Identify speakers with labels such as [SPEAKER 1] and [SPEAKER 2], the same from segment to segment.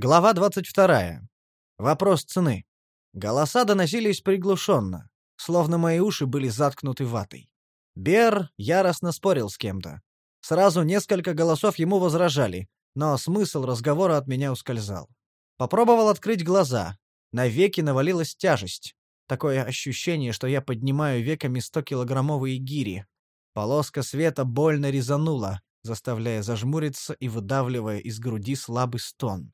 [SPEAKER 1] Глава 22. Вопрос цены. Голоса доносились приглушенно, словно мои уши были заткнуты ватой. Бер яростно спорил с кем-то. Сразу несколько голосов ему возражали, но смысл разговора от меня ускользал. Попробовал открыть глаза. На веки навалилась тяжесть. Такое ощущение, что я поднимаю веками 100-килограммовые гири. Полоска света больно резанула, заставляя зажмуриться и выдавливая из груди слабый стон.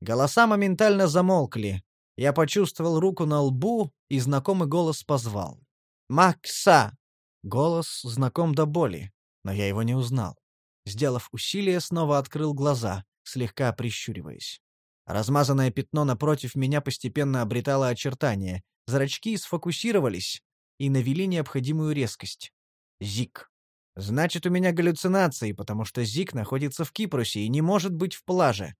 [SPEAKER 1] Голоса моментально замолкли. Я почувствовал руку на лбу, и знакомый голос позвал. «Макса!» Голос знаком до боли, но я его не узнал. Сделав усилие, снова открыл глаза, слегка прищуриваясь. Размазанное пятно напротив меня постепенно обретало очертания, зрачки сфокусировались и навели необходимую резкость. Зик. Значит, у меня галлюцинации, потому что Зик находится в Кипрусе и не может быть в плаже.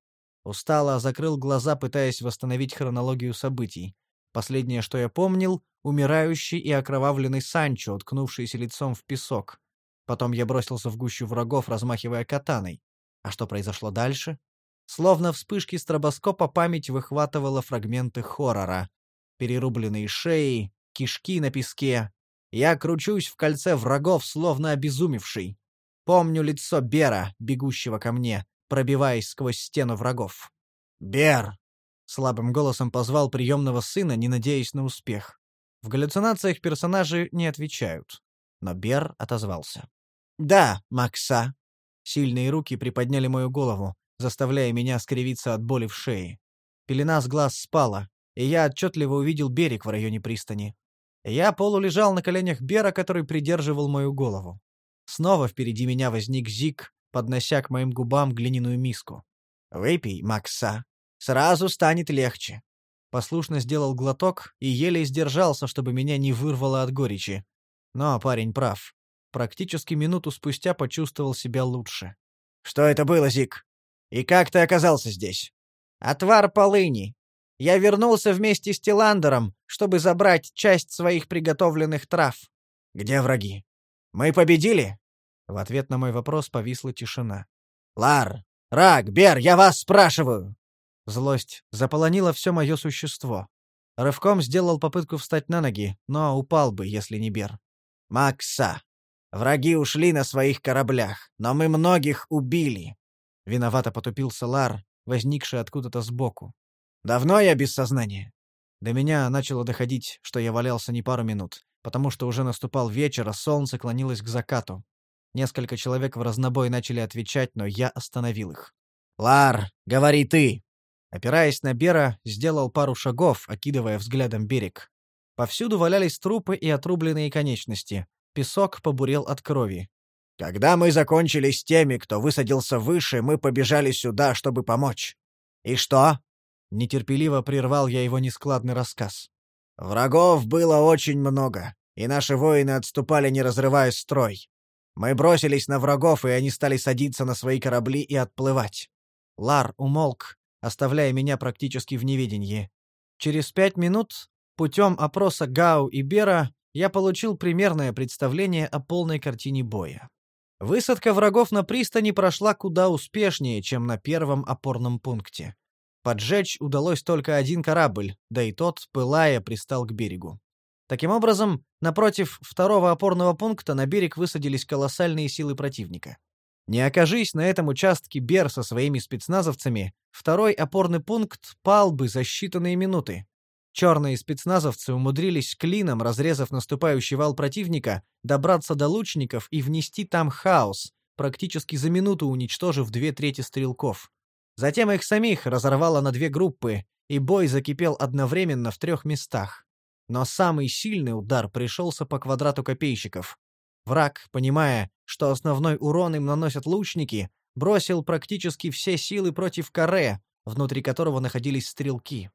[SPEAKER 1] Устало закрыл глаза, пытаясь восстановить хронологию событий. Последнее, что я помнил, умирающий и окровавленный Санчо, уткнувшийся лицом в песок. Потом я бросился в гущу врагов, размахивая катаной. А что произошло дальше? Словно вспышки стробоскопа память выхватывала фрагменты хоррора. Перерубленные шеи, кишки на песке. Я кручусь в кольце врагов, словно обезумевший. Помню лицо Бера, бегущего ко мне, пробиваясь сквозь стену врагов. «Бер!» — слабым голосом позвал приемного сына, не надеясь на успех. В галлюцинациях персонажи не отвечают. Но Бер отозвался. «Да, Макса!» Сильные руки приподняли мою голову, заставляя меня скривиться от боли в шее. Пелена с глаз спала, и я отчетливо увидел берег в районе пристани. Я полулежал на коленях Бера, который придерживал мою голову. Снова впереди меня возник Зик, поднося к моим губам глиняную миску. «Выпей, Макса. Сразу станет легче». Послушно сделал глоток и еле сдержался, чтобы меня не вырвало от горечи. Но парень прав. Практически минуту спустя почувствовал себя лучше. «Что это было, Зик? И как ты оказался здесь?» «Отвар полыни. Я вернулся вместе с Тиландером, чтобы забрать часть своих приготовленных трав». «Где враги? Мы победили?» В ответ на мой вопрос повисла тишина. «Лар! Рак! Бер! Я вас спрашиваю!» Злость заполонила все мое существо. Рывком сделал попытку встать на ноги, но упал бы, если не Бер. «Макса! Враги ушли на своих кораблях, но мы многих убили!» Виновато потупился Лар, возникший откуда-то сбоку. «Давно я без сознания?» До меня начало доходить, что я валялся не пару минут, потому что уже наступал вечер, а солнце клонилось к закату. Несколько человек в разнобой начали отвечать, но я остановил их. «Лар, говори ты!» Опираясь на Бера, сделал пару шагов, окидывая взглядом берег. Повсюду валялись трупы и отрубленные конечности. Песок побурел от крови. «Когда мы закончили с теми, кто высадился выше, мы побежали сюда, чтобы помочь. И что?» Нетерпеливо прервал я его нескладный рассказ. «Врагов было очень много, и наши воины отступали, не разрывая строй. Мы бросились на врагов, и они стали садиться на свои корабли и отплывать. Лар умолк, оставляя меня практически в неведении. Через пять минут, путем опроса Гау и Бера, я получил примерное представление о полной картине боя. Высадка врагов на пристани прошла куда успешнее, чем на первом опорном пункте. Поджечь удалось только один корабль, да и тот, пылая, пристал к берегу. Таким образом, напротив второго опорного пункта на берег высадились колоссальные силы противника. Не окажись на этом участке Бер со своими спецназовцами, второй опорный пункт пал бы за считанные минуты. Черные спецназовцы умудрились клином, разрезав наступающий вал противника, добраться до лучников и внести там хаос, практически за минуту уничтожив две трети стрелков. Затем их самих разорвало на две группы, и бой закипел одновременно в трех местах. Но самый сильный удар пришелся по квадрату копейщиков. Враг, понимая, что основной урон им наносят лучники, бросил практически все силы против каре, внутри которого находились стрелки.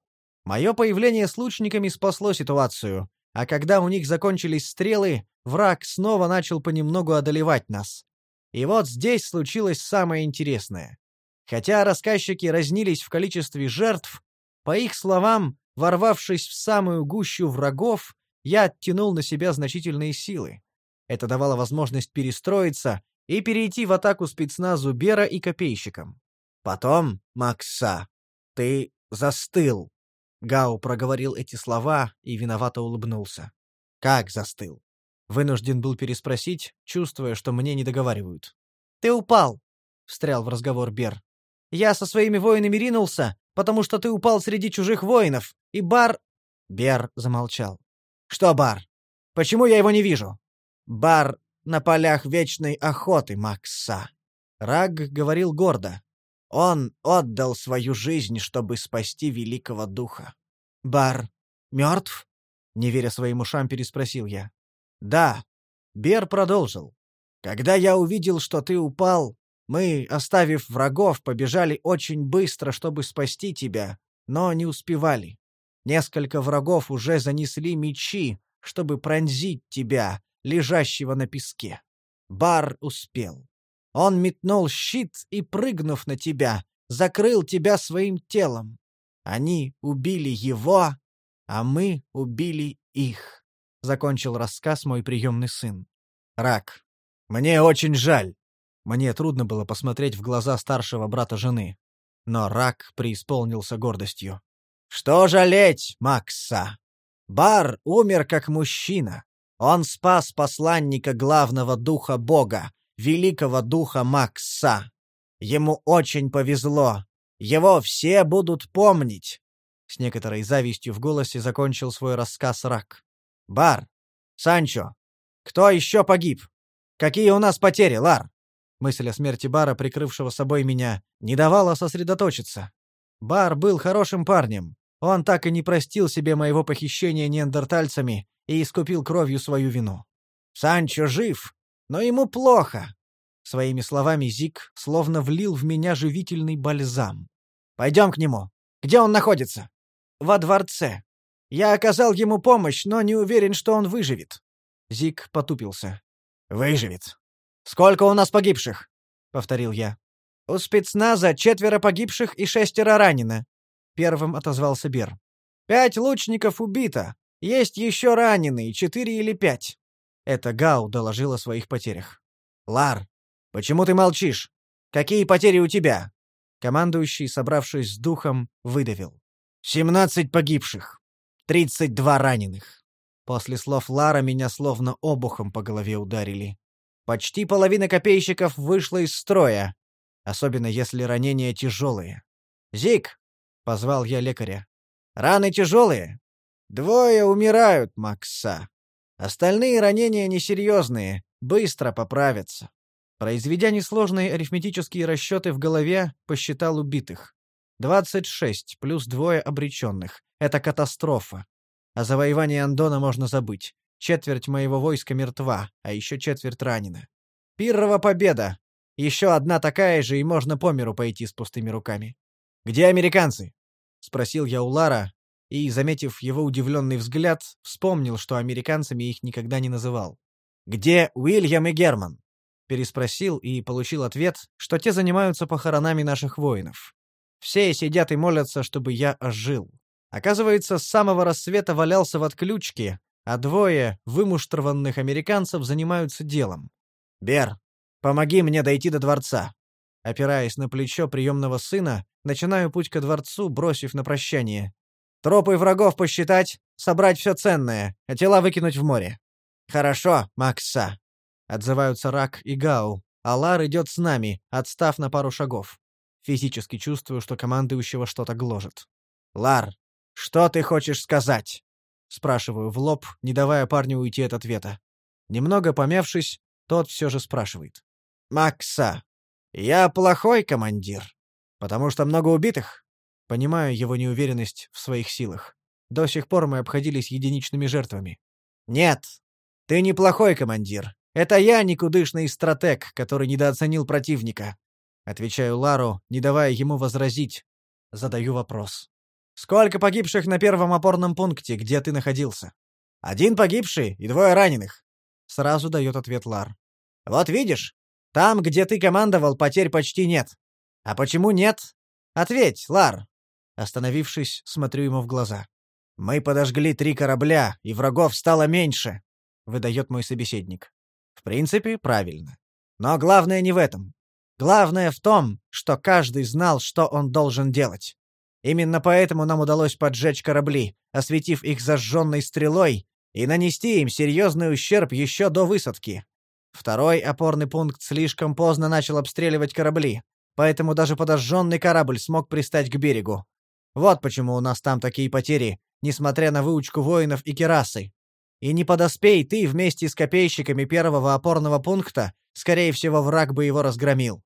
[SPEAKER 1] Мое появление с лучниками спасло ситуацию, а когда у них закончились стрелы, враг снова начал понемногу одолевать нас. И вот здесь случилось самое интересное. Хотя рассказчики разнились в количестве жертв, по их словам, Ворвавшись в самую гущу врагов, я оттянул на себя значительные силы. Это давало возможность перестроиться и перейти в атаку спецназу Бера и копейщикам. Потом, Макса, Ты застыл. Гау проговорил эти слова и виновато улыбнулся. Как застыл? Вынужден был переспросить, чувствуя, что мне не договаривают. Ты упал, встрял в разговор Бер. Я со своими воинами ринулся, потому что ты упал среди чужих воинов, и Бар Бер замолчал. Что Бар? Почему я его не вижу? Бар на полях вечной охоты Макса. Раг говорил гордо. Он отдал свою жизнь, чтобы спасти великого духа. Бар мертв? Не веря своим ушам, переспросил я. Да. Бер продолжил. Когда я увидел, что ты упал, мы, оставив врагов, побежали очень быстро, чтобы спасти тебя, но не успевали. Несколько врагов уже занесли мечи, чтобы пронзить тебя, лежащего на песке. Бар успел. Он метнул щит и, прыгнув на тебя, закрыл тебя своим телом. Они убили его, а мы убили их. Закончил рассказ мой приемный сын. Рак. Мне очень жаль. Мне трудно было посмотреть в глаза старшего брата жены. Но Рак преисполнился гордостью. «Что жалеть, Макса? Бар умер как мужчина. Он спас посланника главного духа Бога, великого духа Макса. Ему очень повезло. Его все будут помнить. С некоторой завистью в голосе закончил свой рассказ Рак. Бар, Санчо, кто еще погиб? Какие у нас потери, Лар? Мысль о смерти Бара, прикрывшего собой меня, не давала сосредоточиться. Бар был хорошим парнем. Он так и не простил себе моего похищения неандертальцами и искупил кровью свою вину. Санчо жив, но ему плохо. Своими словами Зик словно влил в меня живительный бальзам. Пойдем к нему. Где он находится? Во дворце. Я оказал ему помощь, но не уверен, что он выживет. Зик потупился. Выживет. Сколько у нас погибших? повторил я. У спецназа четверо погибших и шестеро ранено. Первым отозвался Бер. Пять лучников убито, есть еще раненые, четыре или пять. Это Гау доложил о своих потерях. Лар, почему ты молчишь? Какие потери у тебя? Командующий, собравшись с духом, выдавил. «Семнадцать погибших. Тридцать два раненых». После слов Лара меня словно обухом по голове ударили. Почти половина копейщиков вышла из строя, особенно если ранения тяжелые. «Зик!» — позвал я лекаря. «Раны тяжелые?» Двое умирают, Макса. Остальные ранения несерьезные, быстро поправятся. Произведя несложные арифметические расчеты в голове, посчитал убитых. 26 плюс двое обреченных. Это катастрофа. О завоевании Андона можно забыть. Четверть моего войска мертва, а еще четверть ранена. Пиррова победа. Еще одна такая же, и можно по миру пойти с пустыми руками. «Где американцы?» — спросил я у Лара, и, заметив его удивленный взгляд, вспомнил, что американцами их никогда не называл. «Где Уильям и Герман?» Переспросил и получил ответ, что те занимаются похоронами наших воинов. Все сидят и молятся, чтобы я ожил. Оказывается, с самого рассвета валялся в отключке, а двое вымуштрованных американцев занимаются делом. «Бер, помоги мне дойти до дворца». Опираясь на плечо приемного сына, начинаю путь ко дворцу, бросив на прощание. Тропы врагов посчитать, собрать все ценное, а тела выкинуть в море. Хорошо, Макса. Отзываются Рак и Гау, а Лар идет с нами, отстав на пару шагов. Физически чувствую, что командующего что-то гложет. Лар, что ты хочешь сказать? Спрашиваю в лоб, не давая парню уйти от ответа. Немного помявшись, тот все же спрашивает. «Макса, я плохой командир, потому что много убитых?» Понимаю его неуверенность в своих силах. До сих пор мы обходились единичными жертвами. «Нет, ты неплохой командир. Это я никудышный стратег, который недооценил противника». Отвечаю Лару, не давая ему возразить. Задаю вопрос. «Сколько погибших на первом опорном пункте, где ты находился?» «Один погибший и двое раненых». Сразу дает ответ Лар. «Вот видишь, там, где ты командовал, потерь почти нет. А почему нет? Ответь, Лар, Остановившись, смотрю ему в глаза. «Мы подожгли три корабля, и врагов стало меньше», — выдает мой собеседник. В принципе, правильно. Но главное не в этом. Главное в том, что каждый знал, что он должен делать. Именно поэтому нам удалось поджечь корабли, осветив их зажженной стрелой, и нанести им серьезный ущерб еще до высадки. Второй опорный пункт слишком поздно начал обстреливать корабли, поэтому даже подожженный корабль смог пристать к берегу. Вот почему у нас там такие потери, несмотря на выучку воинов и керасы. И не подоспей ты вместе с копейщиками первого опорного пункта, скорее всего, враг бы его разгромил.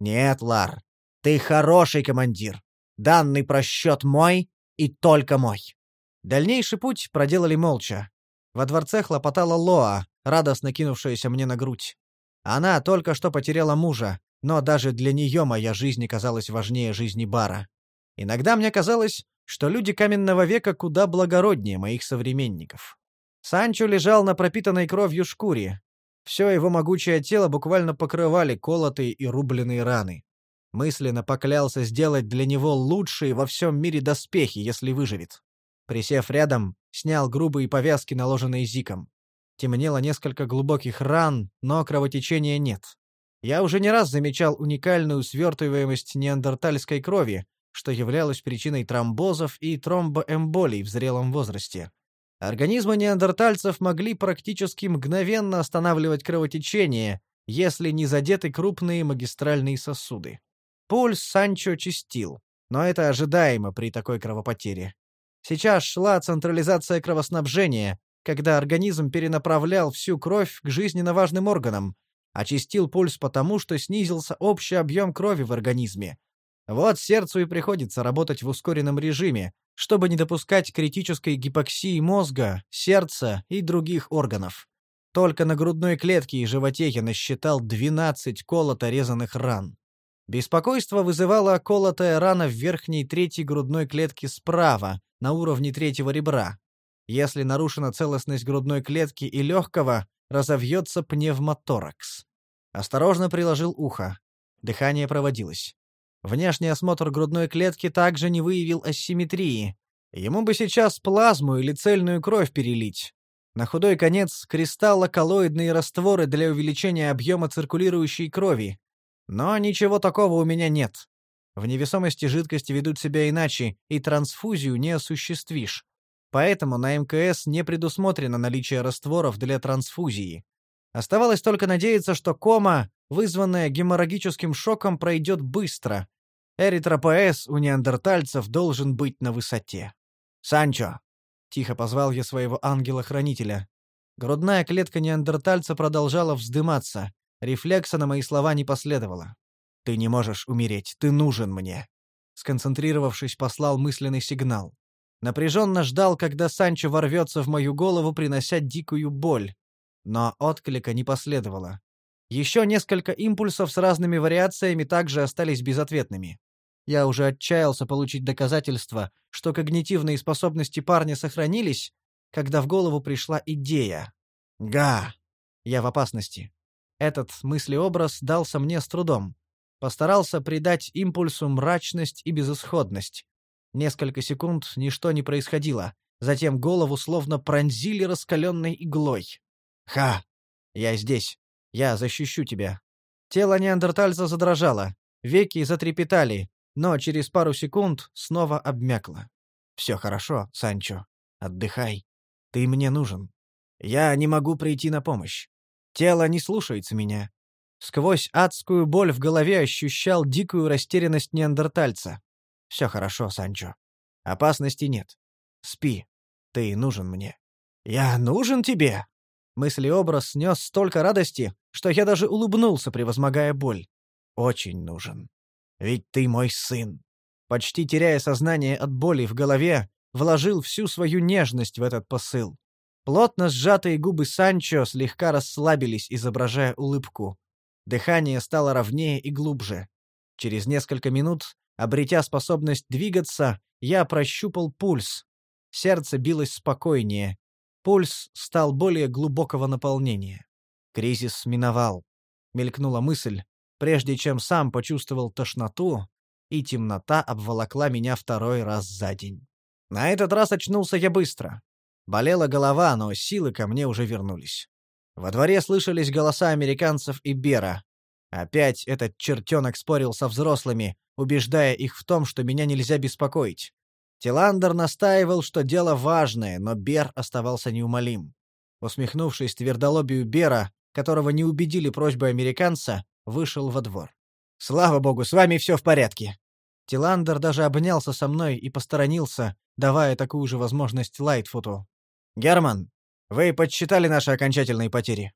[SPEAKER 1] Нет, Лар, ты хороший командир. Данный просчет мой и только мой. Дальнейший путь проделали молча. Во дворце хлопотала Лоа, радостно кинувшаяся мне на грудь. Она только что потеряла мужа, но даже для нее моя жизнь казалась важнее жизни Бара. Иногда мне казалось, что люди каменного века куда благороднее моих современников. Санчо лежал на пропитанной кровью шкуре. Все его могучее тело буквально покрывали колотые и рубленные раны. Мысленно поклялся сделать для него лучшие во всем мире доспехи, если выживет. Присев рядом, снял грубые повязки, наложенные зиком. Темнело несколько глубоких ран, но кровотечения нет. Я уже не раз замечал уникальную свертываемость неандертальской крови, что являлось причиной тромбозов и тромбоэмболий в зрелом возрасте. Организмы неандертальцев могли практически мгновенно останавливать кровотечение, если не задеты крупные магистральные сосуды. Пульс Санчо чистил, но это ожидаемо при такой кровопотере. Сейчас шла централизация кровоснабжения, когда организм перенаправлял всю кровь к жизненно важным органам, очистил пульс потому, что снизился общий объем крови в организме. Вот сердцу и приходится работать в ускоренном режиме, чтобы не допускать критической гипоксии мозга, сердца и других органов. Только на грудной клетке и животе я насчитал 12 колото-резанных ран. Беспокойство вызывала колотая рана в верхней трети грудной клетки справа, на уровне третьего ребра. Если нарушена целостность грудной клетки и легкого, разовьется пневмоторакс. Осторожно приложил ухо. Дыхание проводилось. Внешний осмотр грудной клетки также не выявил асимметрии. Ему бы сейчас плазму или цельную кровь перелить. На худой конец кристаллоколлоидные растворы для увеличения объема циркулирующей крови, но ничего такого у меня нет. В невесомости жидкости ведут себя иначе, и трансфузию не осуществишь. Поэтому на МКС не предусмотрено наличие растворов для трансфузии. Оставалось только надеяться, что кома, вызванная геморрагическим шоком, пройдет быстро. Эритропоэз у неандертальцев должен быть на высоте. «Санчо!» — тихо позвал я своего ангела-хранителя. Грудная клетка неандертальца продолжала вздыматься. Рефлекса на мои слова не последовало. «Ты не можешь умереть, ты нужен мне!» Сконцентрировавшись, послал мысленный сигнал. Напряженно ждал, когда Санчо ворвется в мою голову, принося дикую боль. Но отклика не последовало. Еще несколько импульсов с разными вариациями также остались безответными. Я уже отчаялся получить доказательства, что когнитивные способности парня сохранились, когда в голову пришла идея. «Га! Я в опасности. Этот мыслеобраз дался мне с трудом. Постарался придать импульсу мрачность и безысходность. Несколько секунд ничто не происходило. Затем голову словно пронзили раскаленной иглой. «Ха! Я здесь. Я защищу тебя». Тело неандертальца задрожало. Веки затрепетали, но через пару секунд снова обмякло. «Все хорошо, Санчо. Отдыхай. Ты мне нужен. Я не могу прийти на помощь. Тело не слушается меня. Сквозь адскую боль в голове ощущал дикую растерянность неандертальца. Все хорошо, Санчо. Опасности нет. Спи. Ты нужен мне. Я нужен тебе? Мыслеобраз снес столько радости, что я даже улыбнулся, превозмогая боль. Очень нужен. Ведь ты мой сын. Почти теряя сознание от боли в голове, вложил всю свою нежность в этот посыл. Плотно сжатые губы Санчо слегка расслабились, изображая улыбку. Дыхание стало ровнее и глубже. Через несколько минут, обретя способность двигаться, я прощупал пульс. Сердце билось спокойнее. Пульс стал более глубокого наполнения. Кризис миновал. Мелькнула мысль, прежде чем сам почувствовал тошноту, и темнота обволокла меня второй раз за день. На этот раз очнулся я быстро. Болела голова, но силы ко мне уже вернулись. Во дворе слышались голоса американцев и Бера. Опять этот чертенок спорил со взрослыми, убеждая их в том, что меня нельзя беспокоить. Тиландер настаивал, что дело важное, но Бер оставался неумолим. Усмехнувшись твердолобию Бера, которого не убедили просьбы американца, вышел во двор. «Слава богу, с вами все в порядке!» Тиландер даже обнялся со мной и посторонился, давая такую же возможность Лайтфуту. «Герман, вы подсчитали наши окончательные потери?»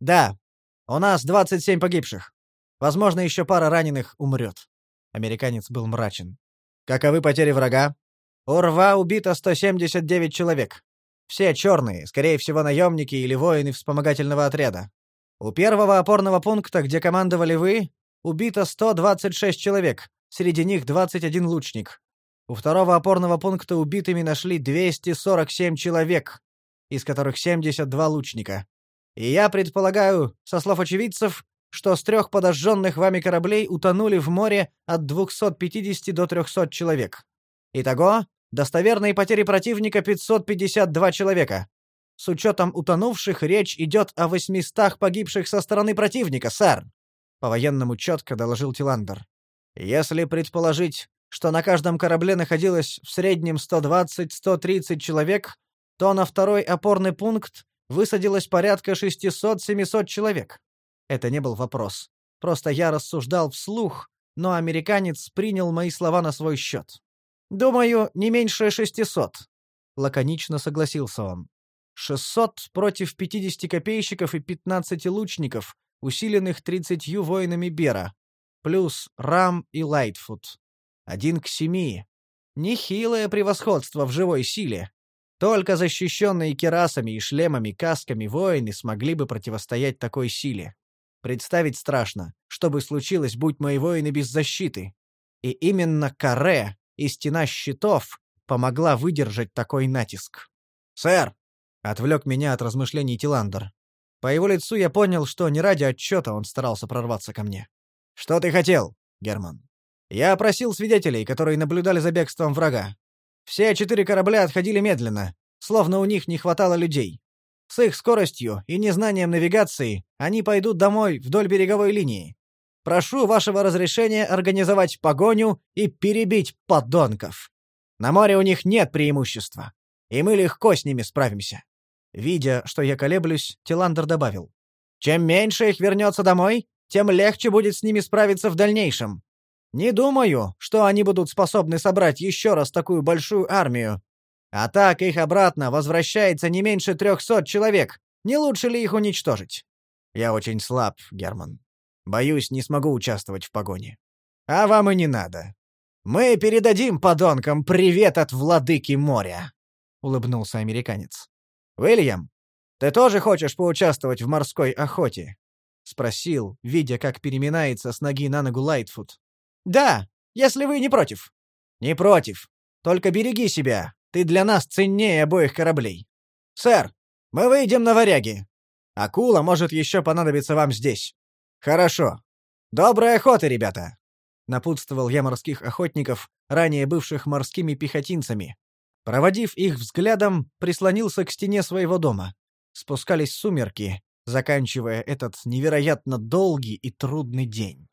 [SPEAKER 1] «Да. У нас 27 погибших. Возможно, еще пара раненых умрет». Американец был мрачен. «Каковы потери врага?» У рва убито 179 человек. Все черные, скорее всего, наемники или воины вспомогательного отряда. У первого опорного пункта, где командовали вы, убито 126 человек, среди них 21 лучник. У второго опорного пункта убитыми нашли 247 человек, из которых 72 лучника. И я предполагаю, со слов очевидцев, что с трех подожженных вами кораблей утонули в море от 250 до 300 человек. Итого Достоверные потери противника 552 человека. С учетом утонувших речь идет о 800 погибших со стороны противника, сэр. По-военному четко доложил Тиландер. Если предположить, что на каждом корабле находилось в среднем 120-130 человек, то на второй опорный пункт высадилось порядка 600-700 человек. Это не был вопрос. Просто я рассуждал вслух, но американец принял мои слова на свой счет. «Думаю, не меньше шестисот», — лаконично согласился он. «Шестьсот против пятидесяти копейщиков и пятнадцати лучников, усиленных тридцатью воинами Бера, плюс Рам и Лайтфут. Один к семи. Нехилое превосходство в живой силе. Только защищенные керасами и шлемами касками воины смогли бы противостоять такой силе. Представить страшно, что бы случилось, будь мои воины без защиты. И именно Каре и стена щитов помогла выдержать такой натиск. «Сэр!» — отвлек меня от размышлений Тиландер. По его лицу я понял, что не ради отчета он старался прорваться ко мне. «Что ты хотел, Герман?» «Я опросил свидетелей, которые наблюдали за бегством врага. Все четыре корабля отходили медленно, словно у них не хватало людей. С их скоростью и незнанием навигации они пойдут домой вдоль береговой линии. Прошу вашего разрешения организовать погоню и перебить подонков. На море у них нет преимущества, и мы легко с ними справимся». Видя, что я колеблюсь, Тиландер добавил. «Чем меньше их вернется домой, тем легче будет с ними справиться в дальнейшем. Не думаю, что они будут способны собрать еще раз такую большую армию. А так их обратно возвращается не меньше трехсот человек. Не лучше ли их уничтожить?» «Я очень слаб, Герман», Боюсь, не смогу участвовать в погоне. А вам и не надо. Мы передадим подонкам привет от владыки моря, улыбнулся американец. Уильям, ты тоже хочешь поучаствовать в морской охоте? спросил, видя, как переминается с ноги на ногу Лайтфуд. Да, если вы не против. Не против. Только береги себя. Ты для нас ценнее обоих кораблей. Сэр, мы выйдем на варяги. Акула может еще понадобиться вам здесь. «Хорошо. Доброй охоты, ребята!» Напутствовал я морских охотников, ранее бывших морскими пехотинцами. Проводив их взглядом, прислонился к стене своего дома. Спускались сумерки, заканчивая этот невероятно долгий и трудный день.